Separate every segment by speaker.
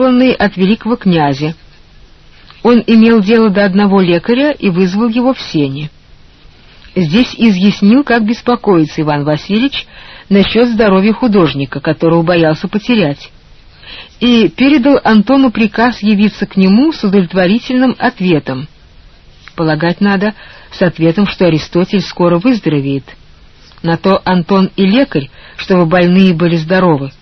Speaker 1: посланный от великого князя. Он имел дело до одного лекаря и вызвал его в сене. Здесь изъяснил, как беспокоится Иван Васильевич насчет здоровья художника, которого боялся потерять, и передал Антону приказ явиться к нему с удовлетворительным ответом. Полагать надо с ответом, что Аристотель скоро выздоровеет. На то Антон и лекарь, чтобы больные были здоровы.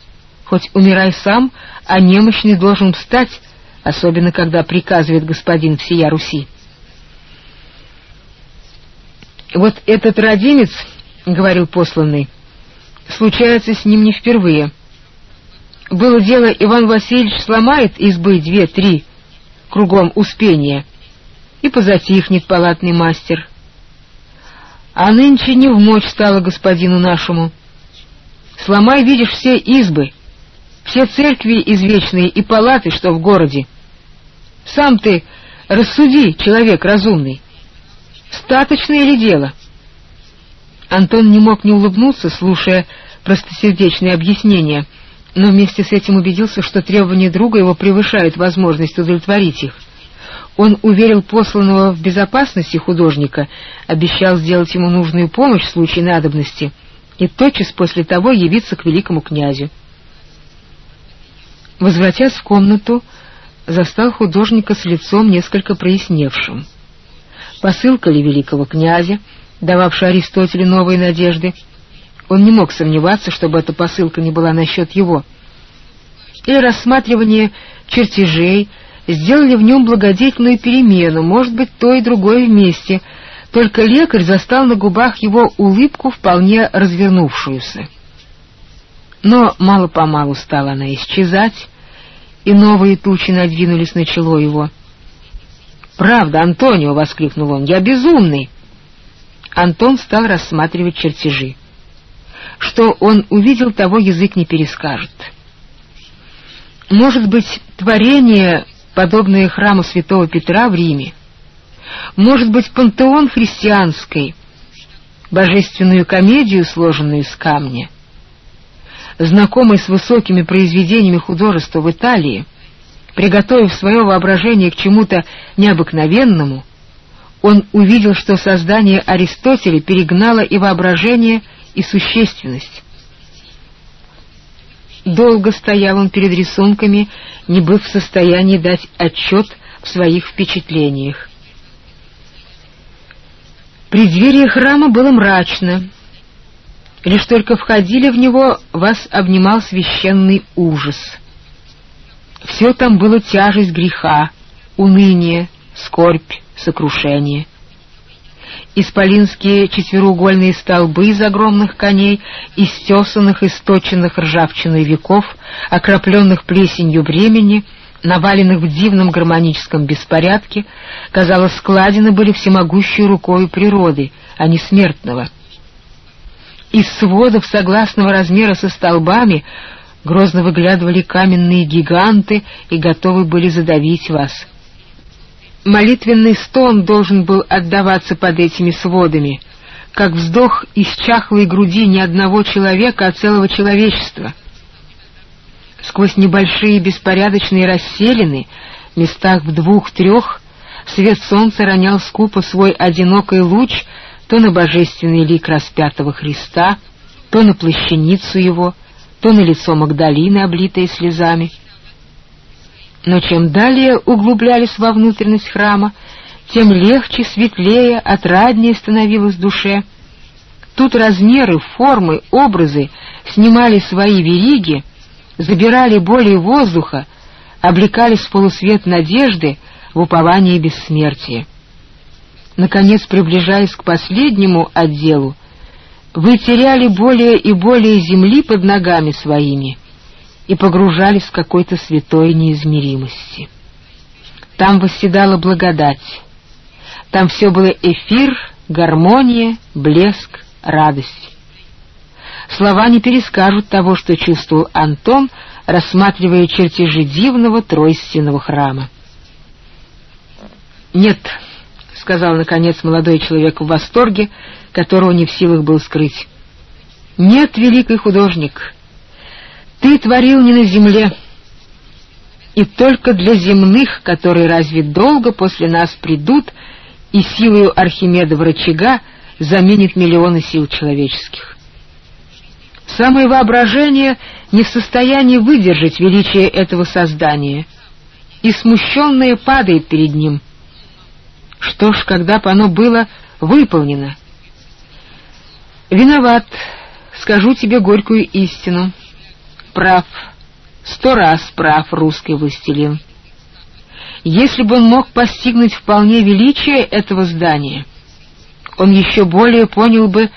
Speaker 1: Хоть умирай сам, а немощный должен встать, особенно когда приказывает господин всея Руси. «Вот этот родимец, — говорил посланный, — случается с ним не впервые. Было дело, Иван Васильевич сломает избы две-три, кругом успения, и позатихнет палатный мастер. А нынче не в мочь стало господину нашему. Сломай, видишь, все избы, все церкви извечные и палаты, что в городе. Сам ты рассуди, человек разумный. Статочное ли дело? Антон не мог не улыбнуться, слушая простосердечные объяснения, но вместе с этим убедился, что требования друга его превышают возможность удовлетворить их. Он уверил посланного в безопасности художника, обещал сделать ему нужную помощь в случае надобности и тотчас после того явиться к великому князю. Возвратясь в комнату, застал художника с лицом несколько проясневшим посылка ли великого князя, дававшая Аристотелю новые надежды. Он не мог сомневаться, чтобы эта посылка не была насчет его. Или рассматривание чертежей сделали в нем благодетельную перемену, может быть, то и другое вместе, только лекарь застал на губах его улыбку, вполне развернувшуюся. Но мало-помалу стала она исчезать, и новые тучи надвинулись на чело его — «Правда, Антонио!» — воскликнул он. «Я безумный!» Антон стал рассматривать чертежи. Что он увидел, того язык не перескажет. Может быть, творение, подобное храму святого Петра в Риме, может быть, пантеон христианской, божественную комедию, сложенную из камня, знакомый с высокими произведениями художества в Италии, Приготовив свое воображение к чему-то необыкновенному, он увидел, что создание Аристотеля перегнало и воображение, и существенность. Долго стоял он перед рисунками, не быв в состоянии дать отчет в своих впечатлениях. Преддверие храма было мрачно. Лишь только входили в него, вас обнимал священный ужас — все там было тяжесть греха, уныние, скорбь, сокрушение. Исполинские четвероугольные столбы из огромных коней, истесанных, источенных ржавчиной веков, окропленных плесенью времени, наваленных в дивном гармоническом беспорядке, казалось, складины были всемогущей рукой природы, а не смертного. Из сводов согласного размера со столбами Грозно выглядывали каменные гиганты и готовы были задавить вас. Молитвенный стон должен был отдаваться под этими сводами, как вздох из чахлой груди не одного человека, а целого человечества. Сквозь небольшие беспорядочные расселины, местах в двух-трех, свет солнца ронял скупо свой одинокий луч то на божественный лик распятого Христа, то на плащаницу его — то на лицо Магдалины, облитое слезами. Но чем далее углублялись во внутренность храма, тем легче, светлее, отраднее становилось душе. Тут размеры, формы, образы снимали свои вериги, забирали более воздуха, облекались в полусвет надежды, в упование бессмертия. Наконец, приближаясь к последнему отделу, вы теряли более и более земли под ногами своими и погружались в какой-то святой неизмеримости. Там восседала благодать, там все было эфир, гармония, блеск, радость. Слова не перескажут того, что чувствовал Антон, рассматривая чертежи дивного тройственного храма. «Нет», — сказал, наконец, молодой человек в восторге, которого не в силах был скрыть. «Нет, великий художник, ты творил не на земле, и только для земных, которые разве долго после нас придут и силою Архимеда рычага заменит миллионы сил человеческих. Самое воображение не в состоянии выдержать величие этого создания, и смущенное падает перед ним. Что ж, когда бы оно было выполнено? Виноват, скажу тебе горькую истину. Прав, сто раз прав русский властелин. Если бы он мог постигнуть вполне величие этого здания, он еще более понял бы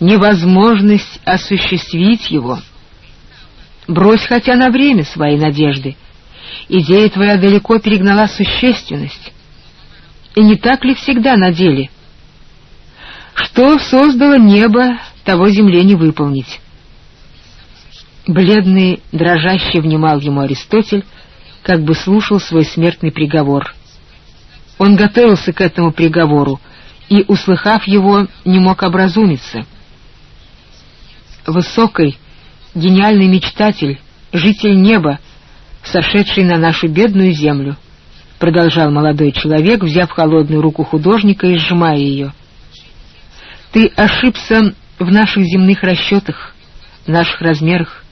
Speaker 1: невозможность осуществить его. Брось хотя на время свои надежды. Идея твоя далеко перегнала существенность. И не так ли всегда на деле? Что создало небо, того земле не выполнить. Бледный, дрожащий внимал ему Аристотель, как бы слушал свой смертный приговор. Он готовился к этому приговору и, услыхав его, не мог образумиться. Высокий, гениальный мечтатель, житель неба, сошедший на нашу бедную землю, продолжал молодой человек, взяв холодную руку художника и сжимая ее. Ты ошибся в наших земных расчетах, в наших размерах.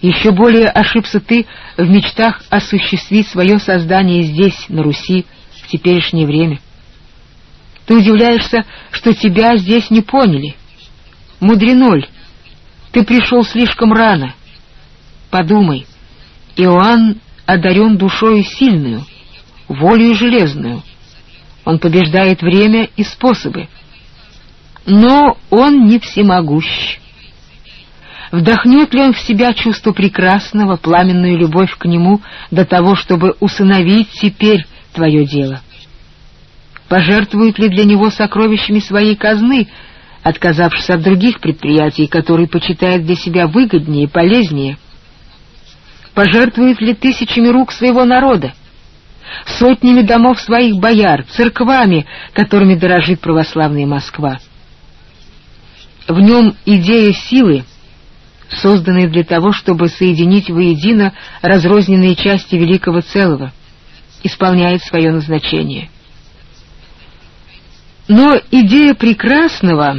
Speaker 1: Еще более ошибся ты в мечтах осуществить свое создание здесь, на Руси, в теперешнее время. Ты удивляешься, что тебя здесь не поняли. Мудреноль, ты пришел слишком рано. Подумай, Иоанн одарен душою сильную, волею железную. Он побеждает время и способы. Но он не всемогущ. Вдохнет ли он в себя чувство прекрасного, пламенную любовь к нему до того, чтобы усыновить теперь твое дело? Пожертвует ли для него сокровищами своей казны, отказавшись от других предприятий, которые почитает для себя выгоднее и полезнее? Пожертвует ли тысячами рук своего народа? Сотнями домов своих бояр, церквами, которыми дорожит православная Москва. В нем идея силы, созданная для того, чтобы соединить воедино разрозненные части великого целого, исполняет свое назначение. Но идея прекрасного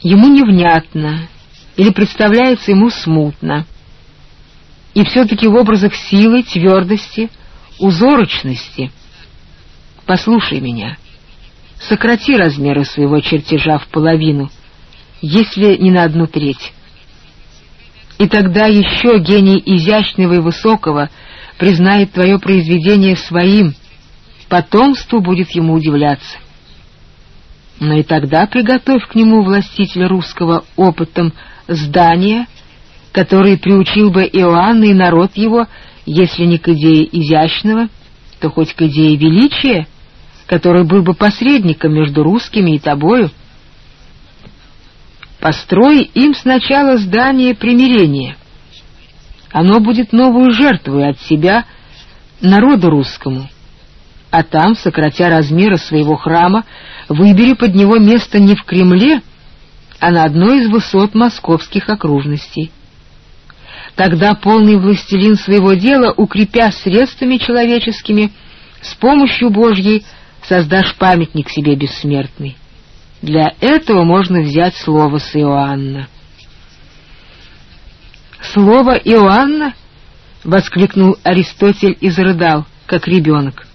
Speaker 1: ему невнятна или представляется ему смутно. И все-таки в образах силы, твердости, узорочности. Послушай меня. Сократи размеры своего чертежа в половину — если не на одну треть. И тогда еще гений изящного и высокого признает твое произведение своим, потомству будет ему удивляться. Но и тогда приготовь к нему властителя русского опытом здания, который приучил бы Иоанна и народ его, если не к идее изящного, то хоть к идее величия, который был бы посредником между русскими и тобою, Построй им сначала здание примирения. Оно будет новую жертвой от себя народу русскому. А там, сократя размеры своего храма, выбери под него место не в Кремле, а на одной из высот московских окружностей. Тогда полный властелин своего дела, укрепя средствами человеческими, с помощью Божьей создашь памятник себе бессмертный. Для этого можно взять слово с Иоанна. «Слово Иоанна?» — воскликнул Аристотель и зарыдал, как ребенок.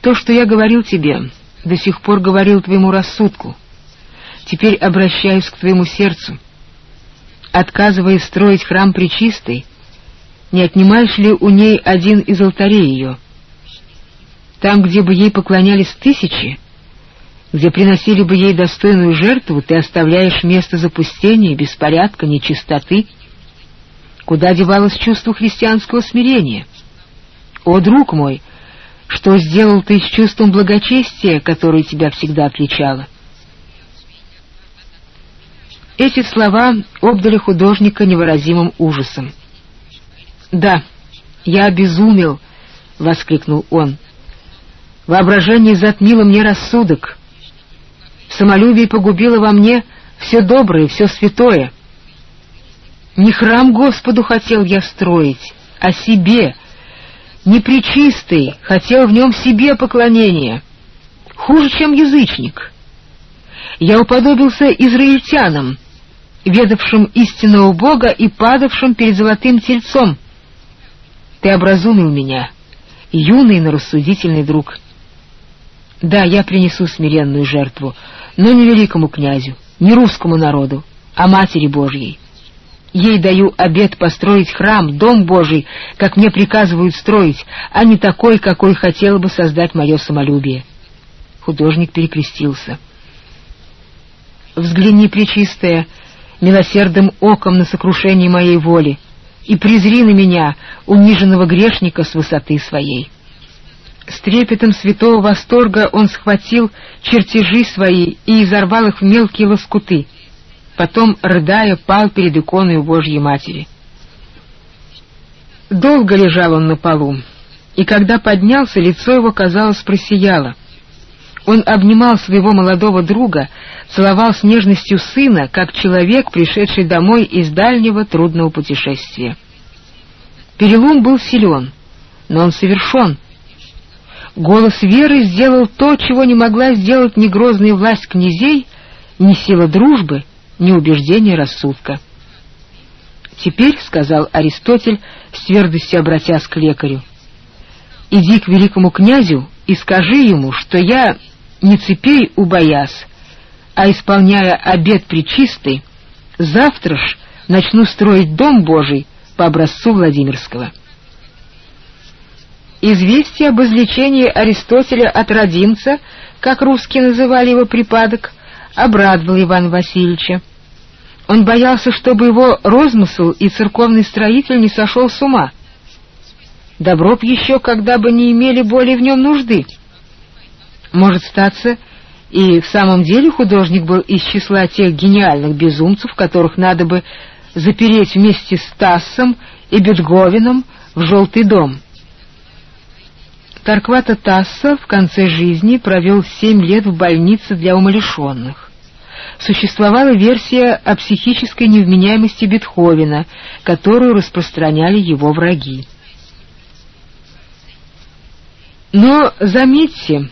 Speaker 1: «То, что я говорил тебе, до сих пор говорил твоему рассудку. Теперь обращаюсь к твоему сердцу. Отказываясь строить храм Пречистой, не отнимаешь ли у ней один из алтарей ее? Там, где бы ей поклонялись тысячи, где приносили бы ей достойную жертву, ты оставляешь место запустения, беспорядка, нечистоты. Куда девалось чувство христианского смирения? О, друг мой, что сделал ты с чувством благочестия, которое тебя всегда отличало? Эти слова обдали художника невыразимым ужасом. «Да, я обезумел!» — воскликнул он. «Воображение затмило мне рассудок». Самолюбие погубило во мне все доброе, все святое. Не храм Господу хотел я строить, а себе, непречистый, хотел в нем себе поклонения, хуже, чем язычник. Я уподобился израильтянам, ведавшим истинного Бога и падавшим перед золотым тельцом. Ты образумил меня, юный, но рассудительный друг. Да, я принесу смиренную жертву, но не великому князю, не русскому народу, а Матери Божьей. Ей даю обет построить храм, дом Божий, как мне приказывают строить, а не такой, какой хотело бы создать мое самолюбие. Художник перекрестился. Взгляни, пречистая, милосердным оком на сокрушение моей воли, и презри на меня, униженного грешника, с высоты своей. С трепетом святого восторга он схватил чертежи свои и изорвал их в мелкие лоскуты — потом, рыдая, пал перед иконой Божьей Матери. Долго лежал он на полу, и когда поднялся, лицо его, казалось, просияло. Он обнимал своего молодого друга, целовал с нежностью сына, как человек, пришедший домой из дальнего трудного путешествия. Перелом был силен, но он совершен. Голос веры сделал то, чего не могла сделать ни грозная власть князей, ни сила дружбы — ни убеждения рассудка. «Теперь», — сказал Аристотель, с твердостью обратясь к лекарю, — «иди к великому князю и скажи ему, что я не цепей убоясь, а, исполняя обет причистый, завтра ж начну строить дом Божий по образцу Владимирского». Известие об излечении Аристотеля от родимца, как русские называли его припадок, обрадовал Ивана Васильевича. Он боялся, чтобы его розмысл и церковный строитель не сошел с ума. Добро б еще, когда бы не имели более в нем нужды. Может статься, и в самом деле художник был из числа тех гениальных безумцев, которых надо бы запереть вместе с Тассом и Бетговеном в «Желтый дом». Тарквата Тасса в конце жизни провел семь лет в больнице для умалишенных существовала версия о психической невменяемости Бетховена, которую распространяли его враги. Но, заметьте,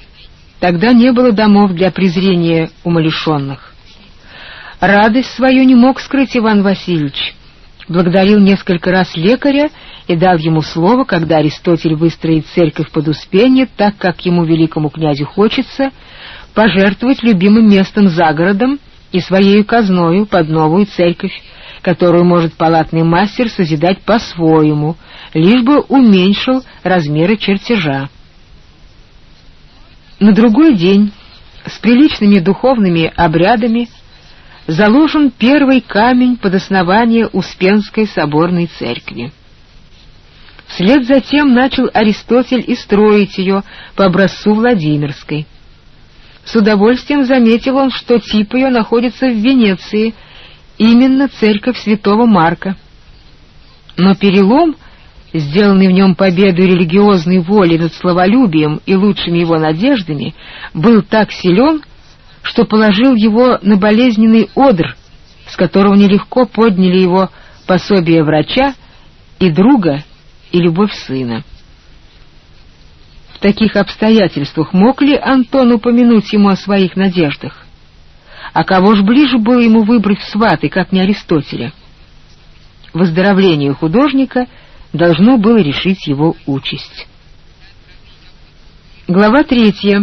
Speaker 1: тогда не было домов для презрения умалишенных. Радость свою не мог скрыть Иван Васильевич. Благодарил несколько раз лекаря и дал ему слово, когда Аристотель выстроит церковь под Успенье, так как ему, великому князю, хочется, пожертвовать любимым местом за городом и своей казною под новую церковь, которую может палатный мастер созидать по-своему, лишь бы уменьшил размеры чертежа. На другой день с приличными духовными обрядами заложен первый камень под основание Успенской соборной церкви. Вслед за тем начал Аристотель и строить ее по образцу Владимирской. С удовольствием заметил он, что тип ее находится в Венеции, именно церковь святого Марка. Но перелом, сделанный в нем победой религиозной воли над словолюбием и лучшими его надеждами, был так силен, что положил его на болезненный одр, с которого нелегко подняли его пособие врача и друга и любовь сына. В таких обстоятельствах мог ли Антон упомянуть ему о своих надеждах? А кого ж ближе было ему выбрать в сваты, как не Аристотеля? Выздоровление художника должно было решить его участь. Глава третья.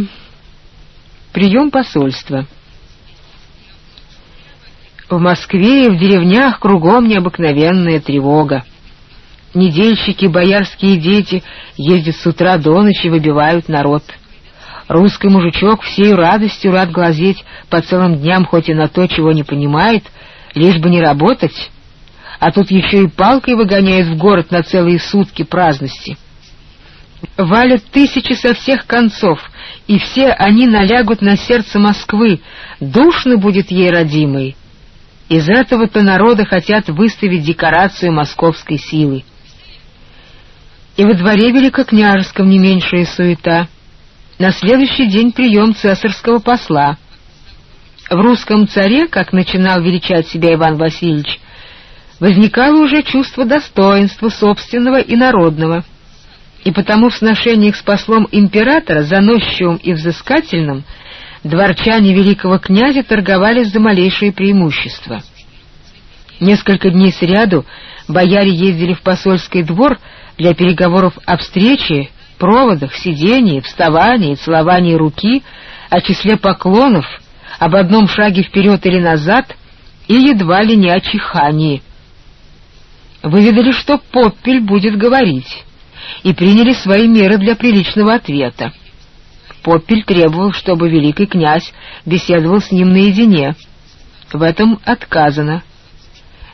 Speaker 1: Прием посольства. В Москве и в деревнях кругом необыкновенная тревога. Недельщики, боярские дети ездят с утра до ночи, выбивают народ. Русский мужичок всей радостью рад глазеть по целым дням, хоть и на то, чего не понимает, лишь бы не работать. А тут еще и палкой выгоняют в город на целые сутки праздности. Валят тысячи со всех концов, и все они налягут на сердце Москвы, душно будет ей родимой. Из этого-то народа хотят выставить декорацию московской силы и во дворе великокняжеском не меньшая суета. На следующий день прием цесарского посла. В русском царе, как начинал величать себя Иван Васильевич, возникало уже чувство достоинства собственного и народного, и потому в сношениях с послом императора, заносчивым и взыскательным, дворчане великого князя торговались за малейшие преимущества. Несколько дней сряду бояре ездили в посольский двор для переговоров о встрече, проводах, сидении, вставании, целовании руки, о числе поклонов, об одном шаге вперед или назад и едва ли не о чихании. Выведали, что Поппель будет говорить, и приняли свои меры для приличного ответа. Поппель требовал, чтобы великий князь беседовал с ним наедине. В этом отказано.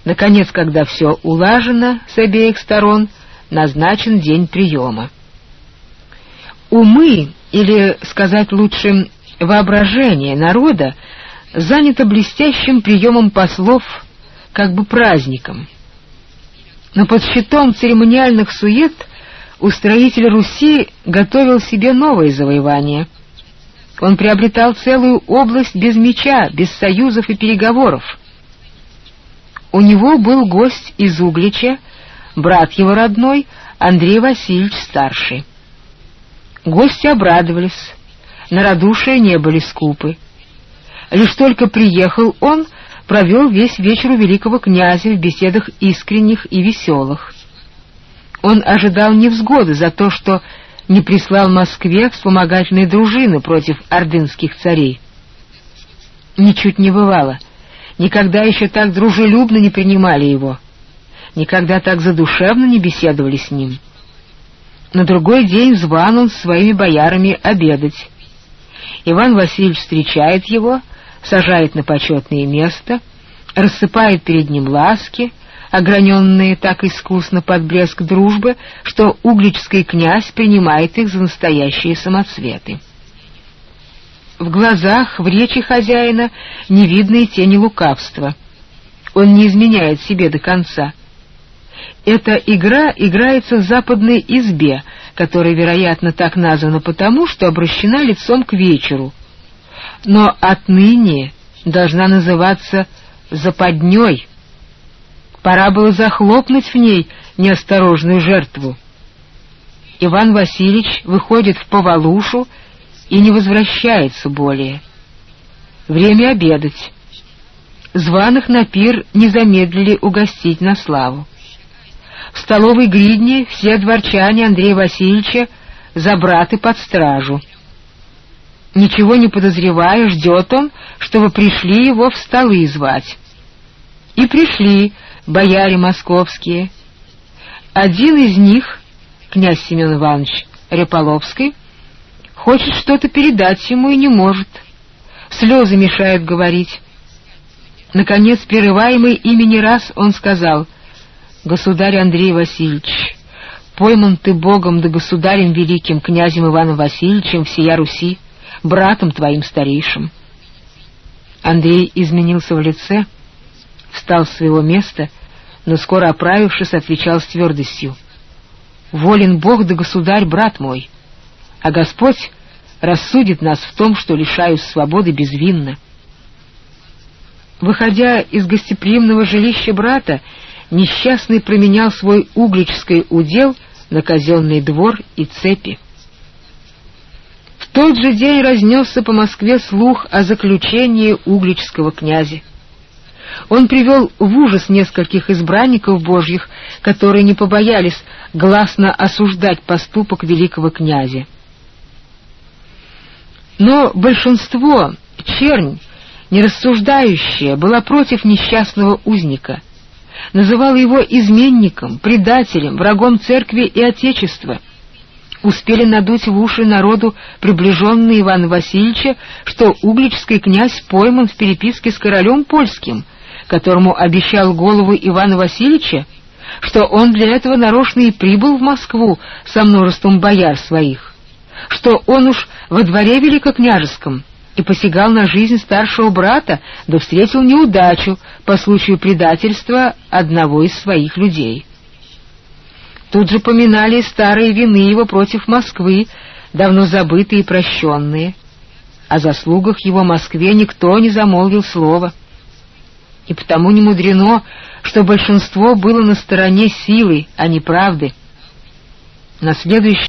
Speaker 1: Наконец, когда все улажено с обеих сторон, назначен день приема. Умы, или, сказать лучше, воображение народа, занято блестящим приемом послов, как бы праздником. Но под щитом церемониальных сует устроитель Руси готовил себе новые завоевания. Он приобретал целую область без меча, без союзов и переговоров. У него был гость из Углича, брат его родной, Андрей Васильевич Старший. Гости обрадовались, на радушие не были скупы. Лишь только приехал он, провел весь вечер у великого князя в беседах искренних и веселых. Он ожидал невзгоды за то, что не прислал Москве вспомогательные дружины против ордынских царей. Ничуть не бывало — Никогда еще так дружелюбно не принимали его. Никогда так задушевно не беседовали с ним. На другой день зван он с своими боярами обедать. Иван Васильевич встречает его, сажает на почетное место, рассыпает перед ним ласки, ограненные так искусно под блеск дружбы, что угличский князь принимает их за настоящие самоцветы. В глазах, в речи хозяина не видно и тени лукавства. Он не изменяет себе до конца. Эта игра играется в западной избе, которая, вероятно, так названа потому, что обращена лицом к вечеру. Но отныне должна называться западней. Пора было захлопнуть в ней неосторожную жертву. Иван Васильевич выходит в повалушу и не возвращается более. Время обедать. Званых на пир не замедлили угостить на славу. В столовой гридне все дворчане Андрея Васильевича за браты под стражу. Ничего не подозревая, ждет он, чтобы пришли его в столы звать. И пришли бояре московские. Один из них, князь Семен Иванович Реполовский, Хочет что-то передать ему и не может. Слезы мешают говорить. Наконец, прерываемый ими не раз, он сказал, «Государь Андрей Васильевич, пойман ты Богом да государем великим, князем Иваном Васильевичем всея Руси, братом твоим старейшим». Андрей изменился в лице, встал с своего места, но скоро оправившись, отвечал с твердостью, «Волен Бог да государь, брат мой» а Господь рассудит нас в том, что лишаюсь свободы безвинно. Выходя из гостеприимного жилища брата, несчастный променял свой угличский удел на казенный двор и цепи. Тот же день разнесся по Москве слух о заключении угличского князя. Он привел в ужас нескольких избранников божьих, которые не побоялись гласно осуждать поступок великого князя. Но большинство, чернь, нерассуждающая, была против несчастного узника, называла его изменником, предателем, врагом церкви и Отечества. Успели надуть в уши народу приближенные Ивана Васильевича, что угличский князь пойман в переписке с королем польским, которому обещал голову Ивана Васильевича, что он для этого нарочно и прибыл в Москву со множеством бояр своих что он уж во дворе великокняжеском и посягал на жизнь старшего брата, да встретил неудачу по случаю предательства одного из своих людей. Тут же поминали старые вины его против Москвы, давно забытые и прощенные. О заслугах его Москве никто не замолвил слова. И потому не мудрено, что большинство было на стороне силы, а не правды. На следующий